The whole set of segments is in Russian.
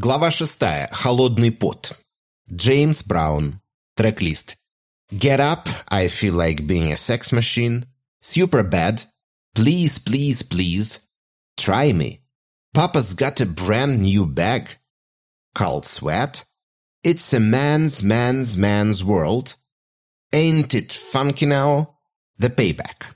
Глава шестая. Холодный пот. Джеймс Браун. Трек-лист. Get up, I feel like being a sex machine. Super bad. Please, please, please. Try me. Papa's got a brand new bag. Cold sweat. It's a man's, man's, man's world. Ain't it funky now? The payback.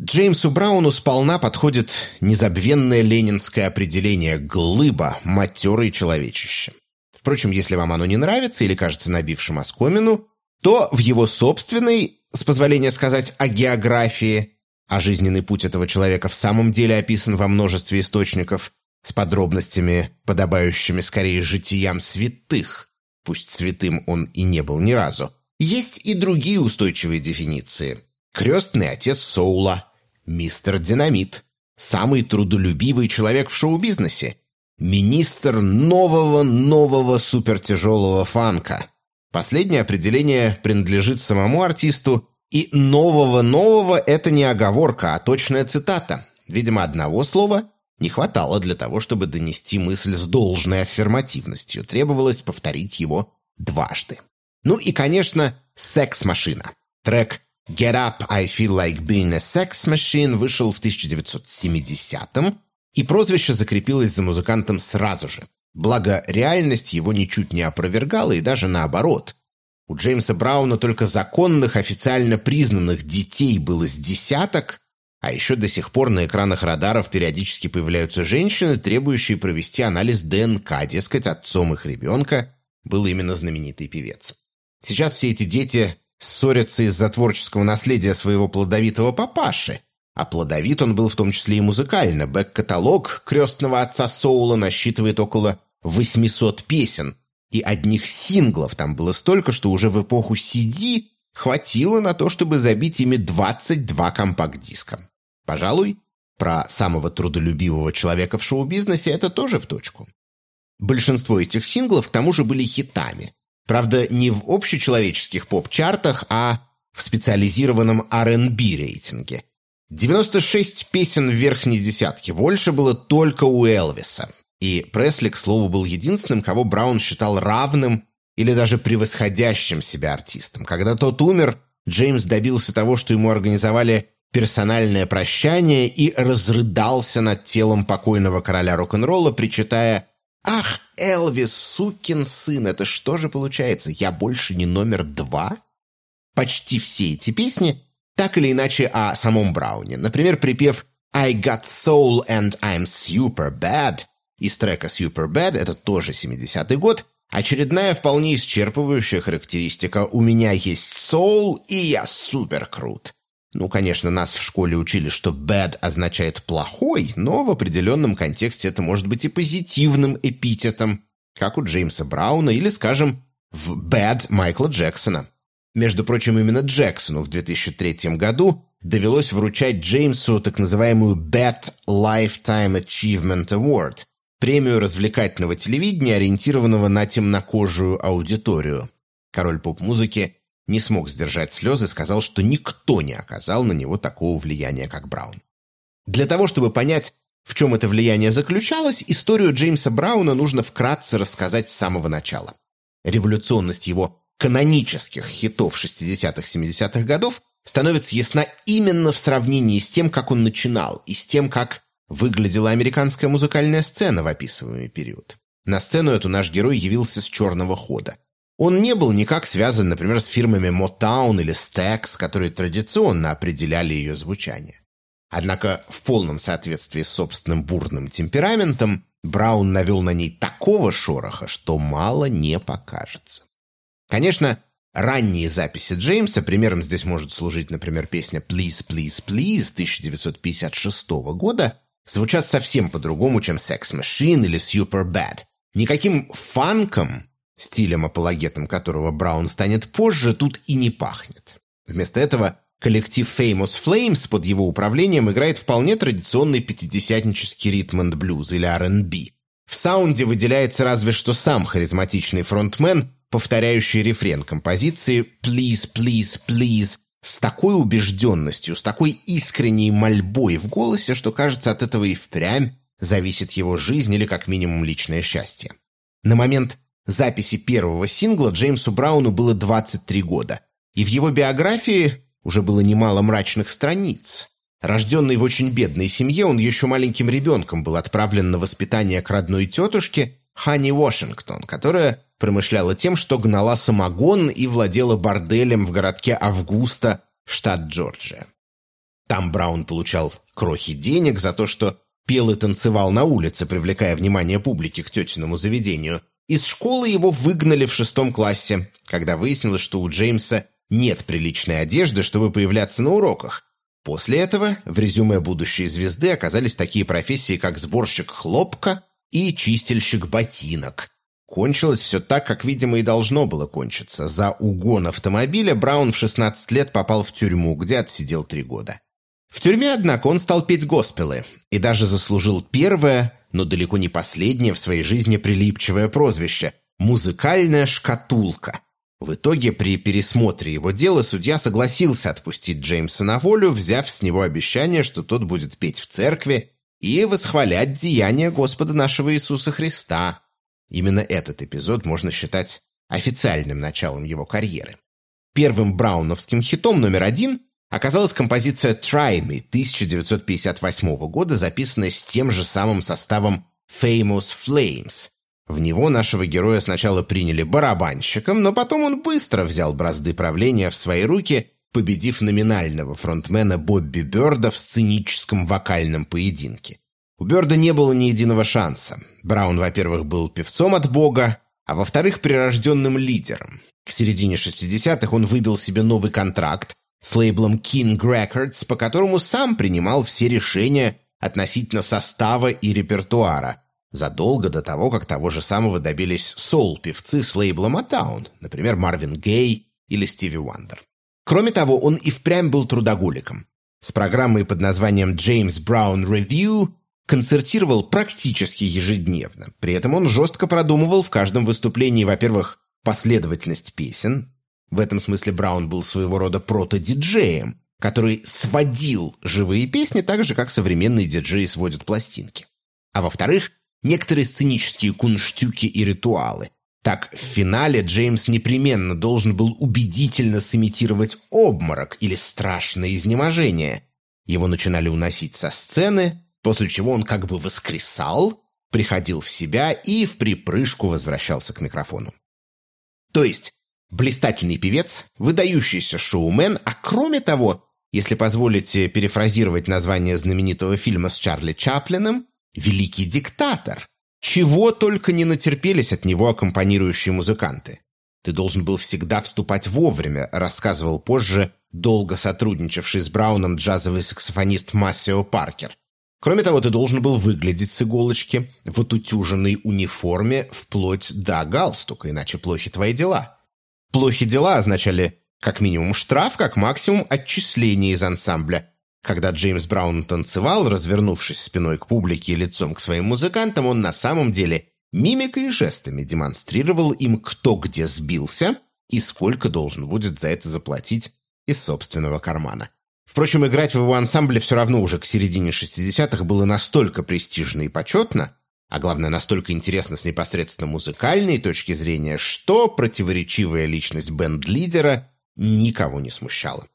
Джеймсу Брауну сполна подходит незабвенное ленинское определение «глыба, матерый человечище». Впрочем, если вам оно не нравится или кажется набившим оскомину, то в его собственной, с позволения сказать, о географии, а жизненный путь этого человека в самом деле описан во множестве источников с подробностями, подобающими скорее житиям святых, пусть святым он и не был ни разу, есть и другие устойчивые дефиниции – крестный отец Соула, мистер Динамит, самый трудолюбивый человек в шоу-бизнесе, министр нового-нового супертяжелого фанка. Последнее определение принадлежит самому артисту, и «нового-нового» — это не оговорка, а точная цитата. Видимо, одного слова не хватало для того, чтобы донести мысль с должной аффирмативностью. Требовалось повторить его дважды. Ну и, конечно, «секс-машина». Трек Get Up, I Feel Like Being a Sex Machine вышел в 1970-м, и прозвище закрепилось за музыкантом сразу же. Благо, реальность его ничуть не опровергала и даже наоборот. У Джеймса Брауна только законных, официально признанных детей было с десяток, а еще до сих пор на экранах радаров периодически появляются женщины, требующие провести анализ ДНК, дескать, отцом их ребенка был именно знаменитый певец. Сейчас все эти дети ссорятся из-за творческого наследия своего плодовитого папаши. А плодовит он был в том числе и музыкально. Бэк-каталог крестного отца Соула насчитывает около 800 песен. И одних синглов там было столько, что уже в эпоху CD хватило на то, чтобы забить ими 22 компакт-диска. Пожалуй, про самого трудолюбивого человека в шоу-бизнесе это тоже в точку. Большинство этих синглов к тому же были хитами. Правда, не в общечеловеческих поп-чартах, а в специализированном R&B рейтинге. 96 песен в верхней десятке, больше было только у Элвиса. И Пресли, к слову, был единственным, кого Браун считал равным или даже превосходящим себя артистом. Когда тот умер, Джеймс добился того, что ему организовали персональное прощание и разрыдался над телом покойного короля рок-н-ролла, причитая «Ах, Элвис, сукин сын, это что же получается? Я больше не номер два?» Почти все эти песни так или иначе о самом Брауне. Например, припев «I got soul and I'm super bad» из трека «Super bad» — это тоже 70-й год, очередная вполне исчерпывающая характеристика «У меня есть soul, и я супер крут». Ну, конечно, нас в школе учили, что bad означает плохой, но в определенном контексте это может быть и позитивным эпитетом, как у Джеймса Брауна или, скажем, в bad Майкла Джексона. Между прочим, именно Джексону в 2003 году довелось вручать Джеймсу так называемую Bad Lifetime Achievement Award – премию развлекательного телевидения, ориентированного на темнокожую аудиторию. Король поп-музыки не смог сдержать слезы, сказал, что никто не оказал на него такого влияния, как Браун. Для того, чтобы понять, в чем это влияние заключалось, историю Джеймса Брауна нужно вкратце рассказать с самого начала. Революционность его канонических хитов 60-70-х годов становится ясна именно в сравнении с тем, как он начинал, и с тем, как выглядела американская музыкальная сцена в описываемый период. На сцену эту наш герой явился с черного хода. Он не был никак связан, например, с фирмами Motown или Stax, которые традиционно определяли ее звучание. Однако в полном соответствии с собственным бурным темпераментом Браун навел на ней такого шороха, что мало не покажется. Конечно, ранние записи Джеймса, примером здесь может служить, например, песня «Please, Please, Please» 1956 года, звучат совсем по-другому, чем «Sex Machine» или «Super Bad». Никаким фанком стилем, апологетом которого Браун станет позже, тут и не пахнет. Вместо этого коллектив Famous Flames под его управлением играет вполне традиционный пятидесятнический ритм and блюз или R&B. В саунде выделяется разве что сам харизматичный фронтмен, повторяющий рефрен композиции «Please, please, please» с такой убежденностью, с такой искренней мольбой в голосе, что кажется от этого и впрямь зависит его жизнь или как минимум личное счастье. На момент записи первого сингла Джеймсу Брауну было 23 года, и в его биографии уже было немало мрачных страниц. Рожденный в очень бедной семье, он еще маленьким ребенком был отправлен на воспитание к родной тетушке Ханни Вашингтон, которая промышляла тем, что гнала самогон и владела борделем в городке Августа, штат Джорджия. Там Браун получал крохи денег за то, что пел и танцевал на улице, привлекая внимание публики к тетиному заведению. Из школы его выгнали в шестом классе, когда выяснилось, что у Джеймса нет приличной одежды, чтобы появляться на уроках. После этого в резюме будущей звезды оказались такие профессии, как сборщик хлопка и чистильщик ботинок. Кончилось все так, как, видимо, и должно было кончиться. За угон автомобиля Браун в 16 лет попал в тюрьму, где отсидел три года. В тюрьме, однако, он стал петь госпелы и даже заслужил первое, но далеко не последнее в своей жизни прилипчивое прозвище – «музыкальная шкатулка». В итоге при пересмотре его дела судья согласился отпустить Джеймса на волю, взяв с него обещание, что тот будет петь в церкви и восхвалять деяния Господа нашего Иисуса Христа. Именно этот эпизод можно считать официальным началом его карьеры. Первым брауновским хитом номер один оказалась композиция «Try Me» 1958 года, записанная с тем же самым составом «Famous Flames», в него нашего героя сначала приняли барабанщиком, но потом он быстро взял бразды правления в свои руки, победив номинального фронтмена Бобби Бёрда в сценическом вокальном поединке. У Бёрда не было ни единого шанса. Браун, во-первых, был певцом от бога, а во-вторых, прирожденным лидером. К середине 60-х он выбил себе новый контракт с лейблом King Records, по которому сам принимал все решения относительно состава и репертуара – задолго до того, как того же самого добились соул-певцы с лейбла Motown, например, Марвин Гей или Стиви Уандер. Кроме того, он и впрямь был трудоголиком. С программой под названием James Brown Review концертировал практически ежедневно. При этом он жестко продумывал в каждом выступлении, во-первых, последовательность песен. В этом смысле Браун был своего рода прото-диджеем, который сводил живые песни так же, как современные диджеи сводят пластинки. А во-вторых, некоторые сценические кунштюки и ритуалы. Так, в финале Джеймс непременно должен был убедительно сымитировать обморок или страшное изнеможение. Его начинали уносить со сцены, после чего он как бы воскресал, приходил в себя и в припрыжку возвращался к микрофону. То есть, блистательный певец, выдающийся шоумен, а кроме того, если позволите перефразировать название знаменитого фильма с Чарли Чаплиным, великий диктатор. Чего только не натерпелись от него аккомпанирующие музыканты. Ты должен был всегда вступать вовремя, рассказывал позже долго сотрудничавший с Брауном джазовый саксофонист Массио Паркер. Кроме того, ты должен был выглядеть с иголочки в отутюженной униформе вплоть до галстука, иначе плохи твои дела. Плохи дела означали как минимум штраф, как максимум отчисление из ансамбля – когда Джеймс Браун танцевал, развернувшись спиной к публике и лицом к своим музыкантам, он на самом деле мимикой и жестами демонстрировал им, кто где сбился и сколько должен будет за это заплатить из собственного кармана. Впрочем, играть в его ансамбле все равно уже к середине 60-х было настолько престижно и почетно, а главное, настолько интересно с непосредственно музыкальной точки зрения, что противоречивая личность бенд-лидера никого не смущала.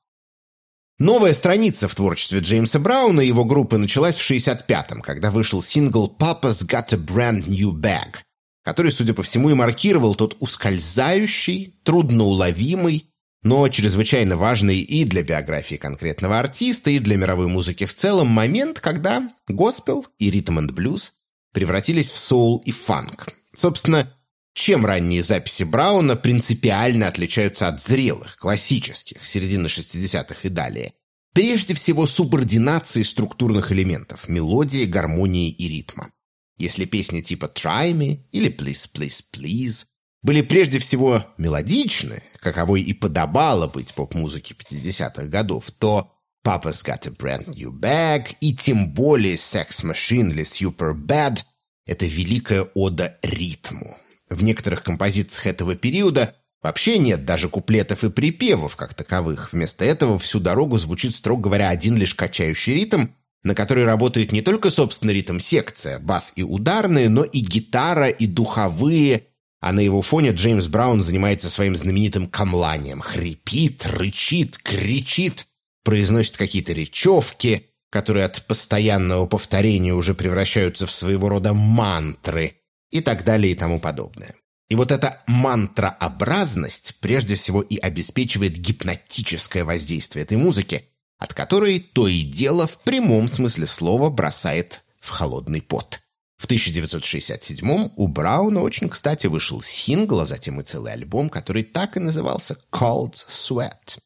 Новая страница в творчестве Джеймса Брауна и его группы началась в 65-м, когда вышел сингл «Papa's Got a Brand New Bag», который, судя по всему, и маркировал тот ускользающий, трудноуловимый, но чрезвычайно важный и для биографии конкретного артиста, и для мировой музыки в целом момент, когда госпел и ритм энд блюз превратились в соул и фанк. Собственно, чем ранние записи Брауна принципиально отличаются от зрелых, классических, середины 60-х и далее? Прежде всего, субординацией структурных элементов – мелодии, гармонии и ритма. Если песни типа «Try Me» или «Please, please, please» были прежде всего мелодичны, каковой и подобало быть поп-музыке 50-х годов, то «Papa's Got a Brand New Bag» и тем более «Sex Machine» или «Super Bad» — это великая ода ритму. В некоторых композициях этого периода вообще нет даже куплетов и припевов как таковых. Вместо этого всю дорогу звучит, строго говоря, один лишь качающий ритм, на которой работает не только, собственно, ритм-секция, бас и ударные, но и гитара, и духовые, а на его фоне Джеймс Браун занимается своим знаменитым камланием. Хрипит, рычит, кричит, произносит какие-то речевки, которые от постоянного повторения уже превращаются в своего рода мантры и так далее и тому подобное. И вот эта мантрообразность прежде всего и обеспечивает гипнотическое воздействие этой музыки, от которой то и дело в прямом смысле слова бросает в холодный пот. В 1967-м у Брауна очень кстати вышел сингл, а затем и целый альбом, который так и назывался «Cold Sweat».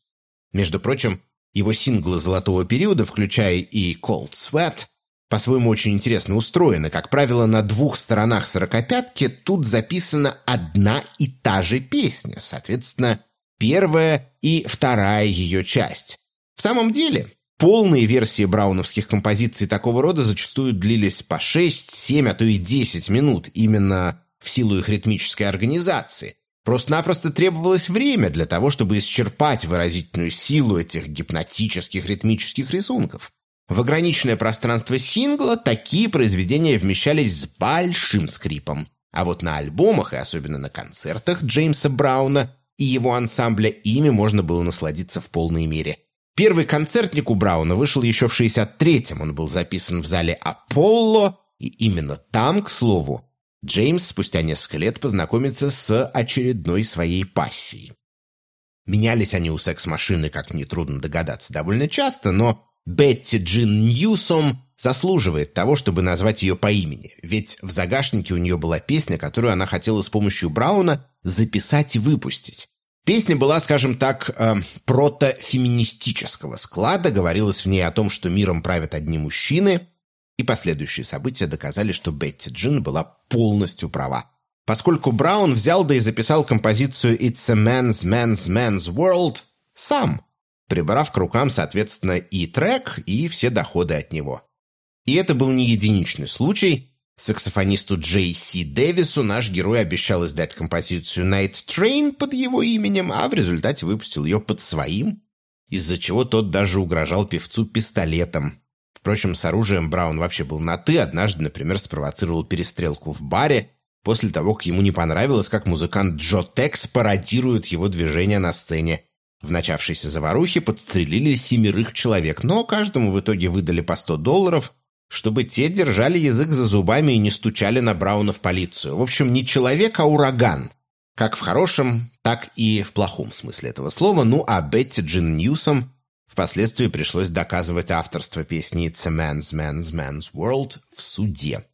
Между прочим, его синглы золотого периода, включая и «Cold Sweat», по-своему очень интересно устроены. Как правило, на двух сторонах сорокопятки тут записана одна и та же песня, соответственно, первая и вторая ее часть. В самом деле, полные версии брауновских композиций такого рода зачастую длились по 6, 7, а то и 10 минут, именно в силу их ритмической организации. Просто-напросто требовалось время для того, чтобы исчерпать выразительную силу этих гипнотических ритмических рисунков. В ограниченное пространство сингла такие произведения вмещались с большим скрипом. А вот на альбомах и особенно на концертах Джеймса Брауна и его ансамбля ими можно было насладиться в полной мере. Первый концертник у Брауна вышел еще в 63-м. Он был записан в зале «Аполло», и именно там, к слову, Джеймс спустя несколько лет познакомится с очередной своей пассией. Менялись они у секс-машины, как нетрудно догадаться, довольно часто, но Бетти Джин Ньюсом заслуживает того, чтобы назвать ее по имени, ведь в загашнике у нее была песня, которую она хотела с помощью Брауна записать и выпустить. Песня была, скажем так, э, протофеминистического склада, говорилось в ней о том, что миром правят одни мужчины, и последующие события доказали, что Бетти Джин была полностью права. Поскольку Браун взял да и записал композицию «It's a man's, man's, man's world» сам, прибрав к рукам, соответственно, и трек, и все доходы от него. И это был не единичный случай – Саксофонисту Джей Си Дэвису наш герой обещал издать композицию «Night Train» под его именем, а в результате выпустил ее под своим, из-за чего тот даже угрожал певцу пистолетом. Впрочем, с оружием Браун вообще был на «ты», однажды, например, спровоцировал перестрелку в баре, после того, как ему не понравилось, как музыкант Джо Текс пародирует его движения на сцене. В начавшейся заварухе подстрелили семерых человек, но каждому в итоге выдали по 100 долларов – чтобы те держали язык за зубами и не стучали на Брауна в полицию. В общем, не человек, а ураган. Как в хорошем, так и в плохом смысле этого слова. Ну, а Бетти Джин Ньюсом впоследствии пришлось доказывать авторство песни «It's a man's, man's, man's world» в суде.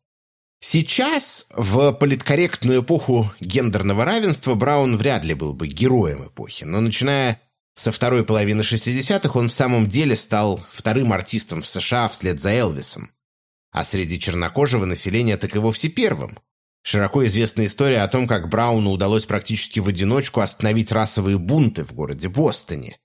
Сейчас, в политкорректную эпоху гендерного равенства, Браун вряд ли был бы героем эпохи, но начиная со второй половины 60-х он в самом деле стал вторым артистом в США вслед за Элвисом а среди чернокожего населения так и вовсе первым. Широко известна история о том, как Брауну удалось практически в одиночку остановить расовые бунты в городе Бостоне.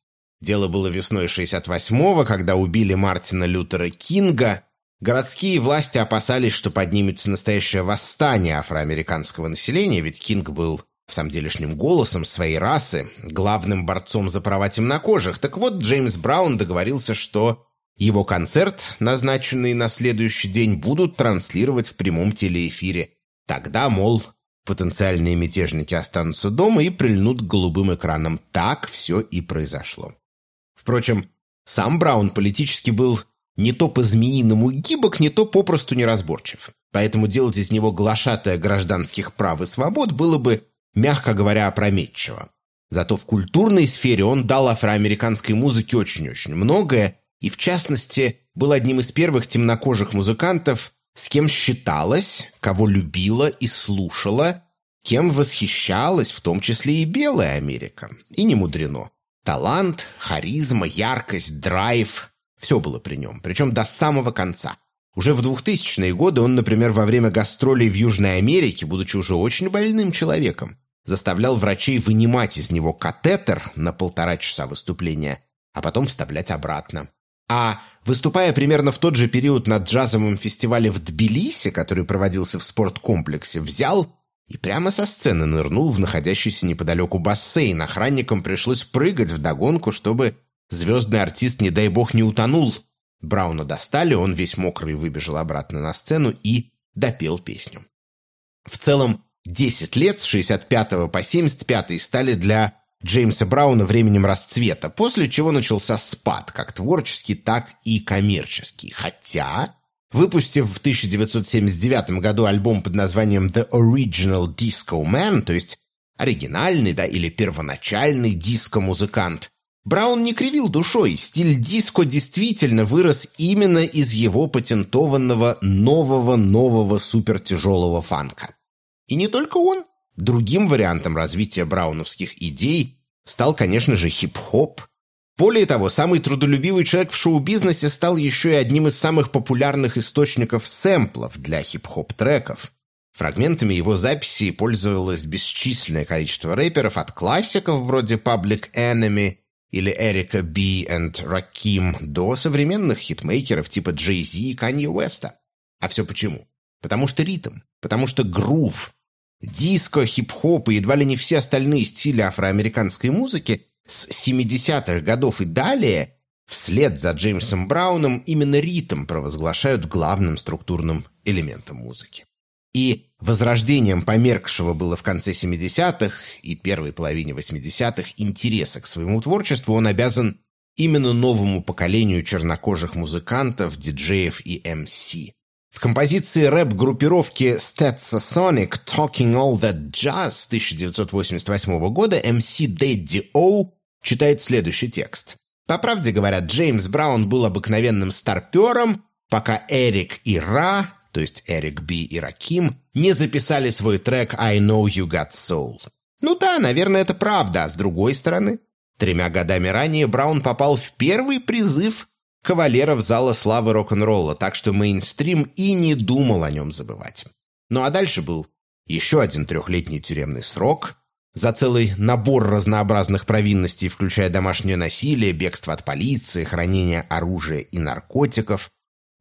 Дело было весной 68-го, когда убили Мартина Лютера Кинга. Городские власти опасались, что поднимется настоящее восстание афроамериканского населения, ведь Кинг был в самом делешним голосом своей расы, главным борцом за права темнокожих. Так вот, Джеймс Браун договорился, что его концерт, назначенный на следующий день, будут транслировать в прямом телеэфире. Тогда, мол, потенциальные мятежники останутся дома и прильнут к голубым экранам. Так все и произошло. Впрочем, сам Браун политически был не то по-змеиному гибок, не то попросту неразборчив. Поэтому делать из него глашатая гражданских прав и свобод было бы, мягко говоря, опрометчиво. Зато в культурной сфере он дал афроамериканской музыке очень-очень многое, и, в частности, был одним из первых темнокожих музыкантов, с кем считалась, кого любила и слушала, кем восхищалась, в том числе и белая Америка. И не мудрено. Талант, харизма, яркость, драйв – все было при нем, причем до самого конца. Уже в 2000-е годы он, например, во время гастролей в Южной Америке, будучи уже очень больным человеком, заставлял врачей вынимать из него катетер на полтора часа выступления, а потом вставлять обратно. А выступая примерно в тот же период на джазовом фестивале в Тбилиси, который проводился в спорткомплексе, взял и прямо со сцены нырнул в находящийся неподалеку бассейн. Охранникам пришлось прыгать в догонку, чтобы звездный артист, не дай бог, не утонул. Брауна достали, он весь мокрый выбежал обратно на сцену и допел песню. В целом, 10 лет с 65 по 75 стали для Джеймса Брауна временем расцвета, после чего начался спад, как творческий, так и коммерческий. Хотя, выпустив в 1979 году альбом под названием The Original Disco Man, то есть оригинальный, да, или первоначальный диско-музыкант, Браун не кривил душой, стиль диско действительно вырос именно из его патентованного нового-нового супертяжелого фанка. И не только он. Другим вариантом развития брауновских идей стал, конечно же, хип-хоп. Более того, самый трудолюбивый человек в шоу-бизнесе стал еще и одним из самых популярных источников сэмплов для хип-хоп-треков. Фрагментами его записей пользовалось бесчисленное количество рэперов от классиков вроде Public Enemy – или Эрика Би и Раким до современных хитмейкеров типа Зи и Канье Уэста. А все почему? Потому что ритм, потому что грув. Диско, хип-хоп и едва ли не все остальные стили афроамериканской музыки с 70-х годов и далее вслед за Джеймсом Брауном именно ритм провозглашают главным структурным элементом музыки. И возрождением померкшего было в конце 70-х и первой половине 80-х интереса к своему творчеству он обязан именно новому поколению чернокожих музыкантов, диджеев и МС. В композиции рэп-группировки Stetsasonic «Talking All That Jazz» 1988 года МС Дэдди Оу читает следующий текст. По правде говоря, Джеймс Браун был обыкновенным старпером, пока Эрик и Ра то есть Эрик Би и Раким, не записали свой трек «I Know You Got Soul». Ну да, наверное, это правда, а с другой стороны, тремя годами ранее Браун попал в первый призыв кавалеров зала славы рок-н-ролла, так что мейнстрим и не думал о нем забывать. Ну а дальше был еще один трехлетний тюремный срок за целый набор разнообразных провинностей, включая домашнее насилие, бегство от полиции, хранение оружия и наркотиков,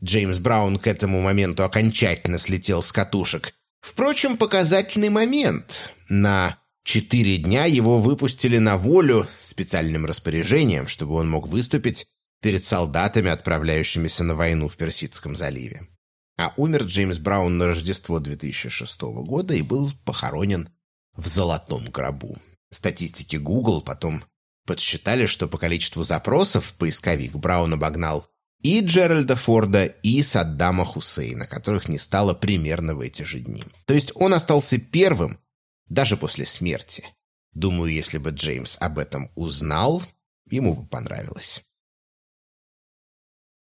Джеймс Браун к этому моменту окончательно слетел с катушек. Впрочем, показательный момент. На четыре дня его выпустили на волю специальным распоряжением, чтобы он мог выступить перед солдатами, отправляющимися на войну в Персидском заливе. А умер Джеймс Браун на Рождество 2006 года и был похоронен в золотом гробу. Статистики Google потом подсчитали, что по количеству запросов поисковик Браун обогнал и Джеральда Форда, и Саддама Хусейна, которых не стало примерно в эти же дни. То есть он остался первым даже после смерти. Думаю, если бы Джеймс об этом узнал, ему бы понравилось.